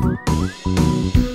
Thank you.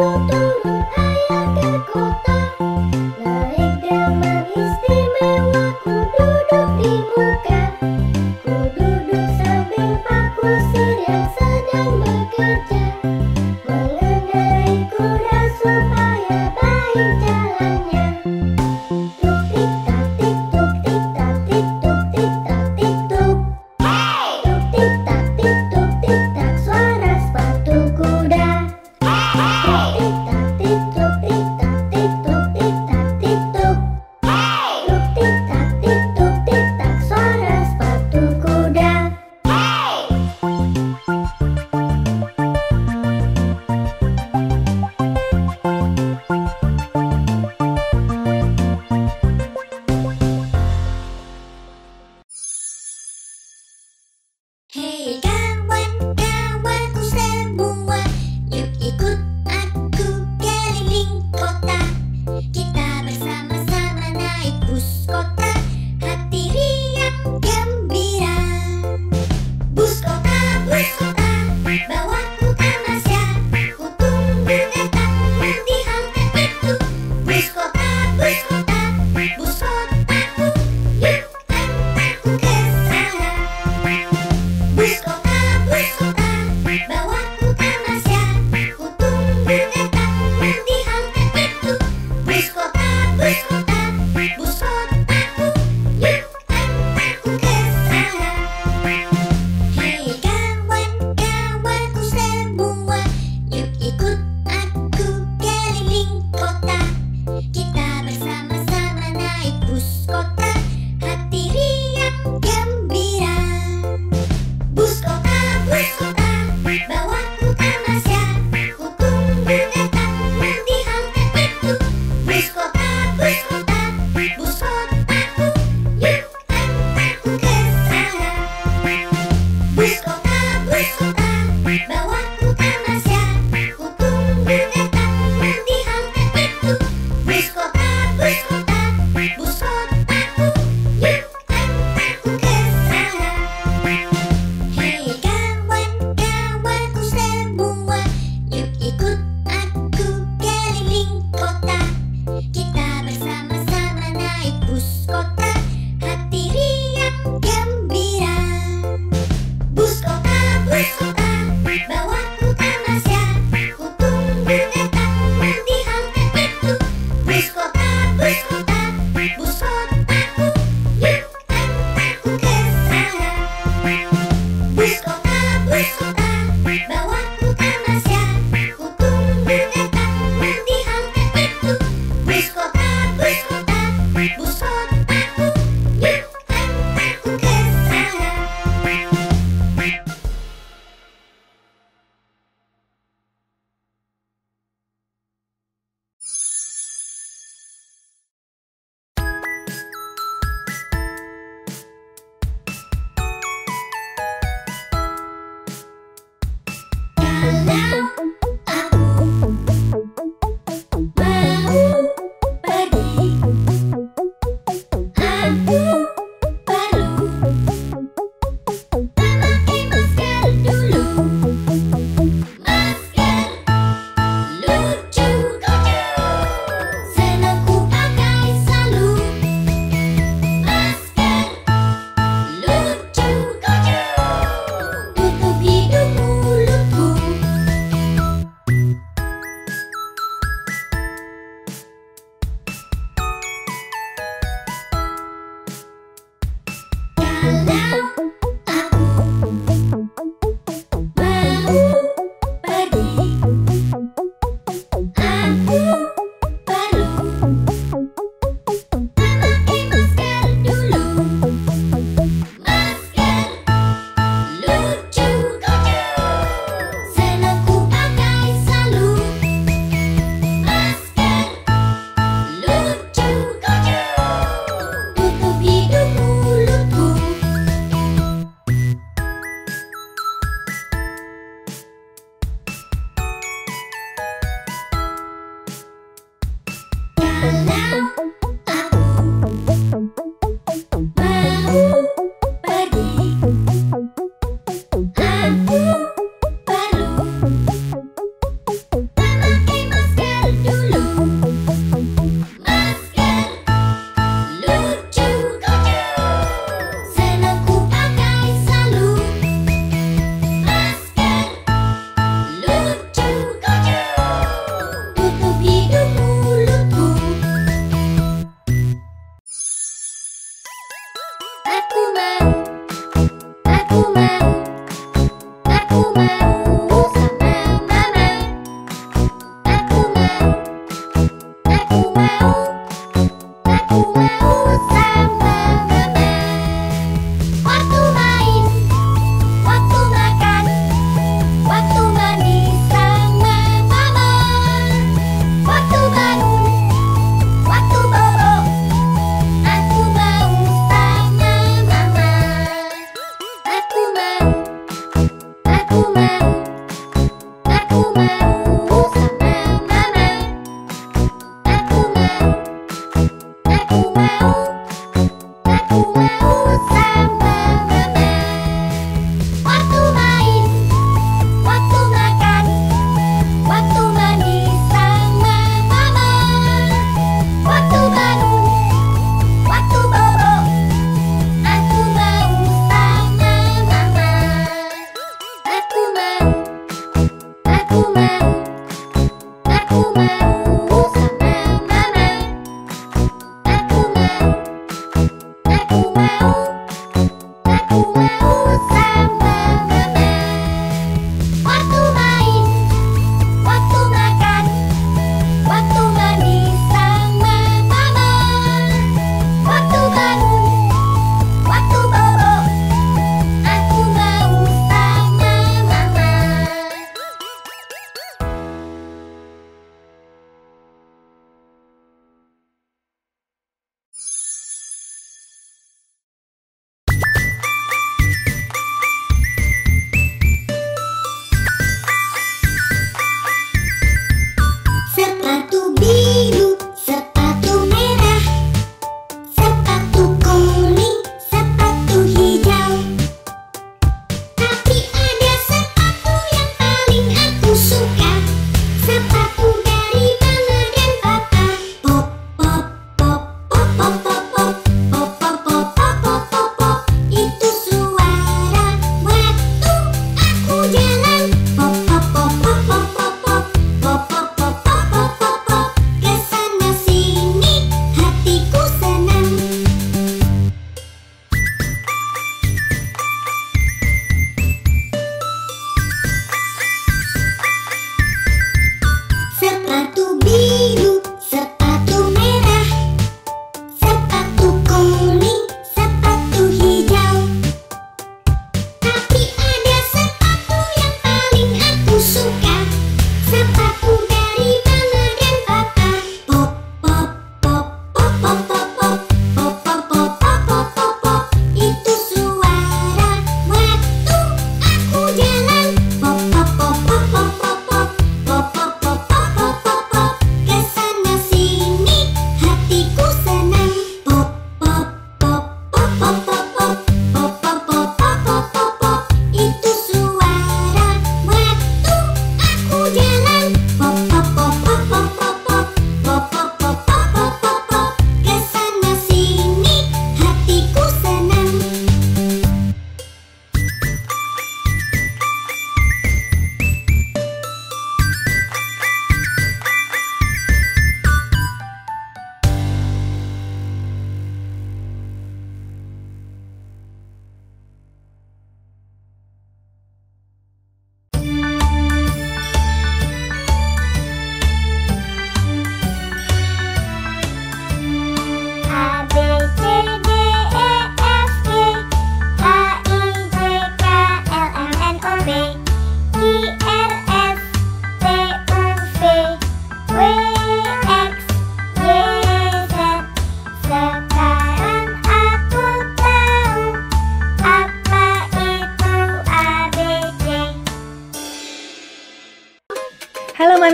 Música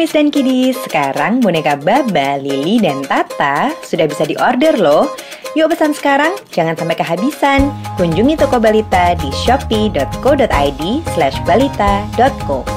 guys dan kiddies, sekarang boneka Baba, Lili, dan Tata sudah bisa diorder loh. Yuk pesan sekarang, jangan sampai kehabisan. Kunjungi toko Balita di shopee.co.id slash balita.co.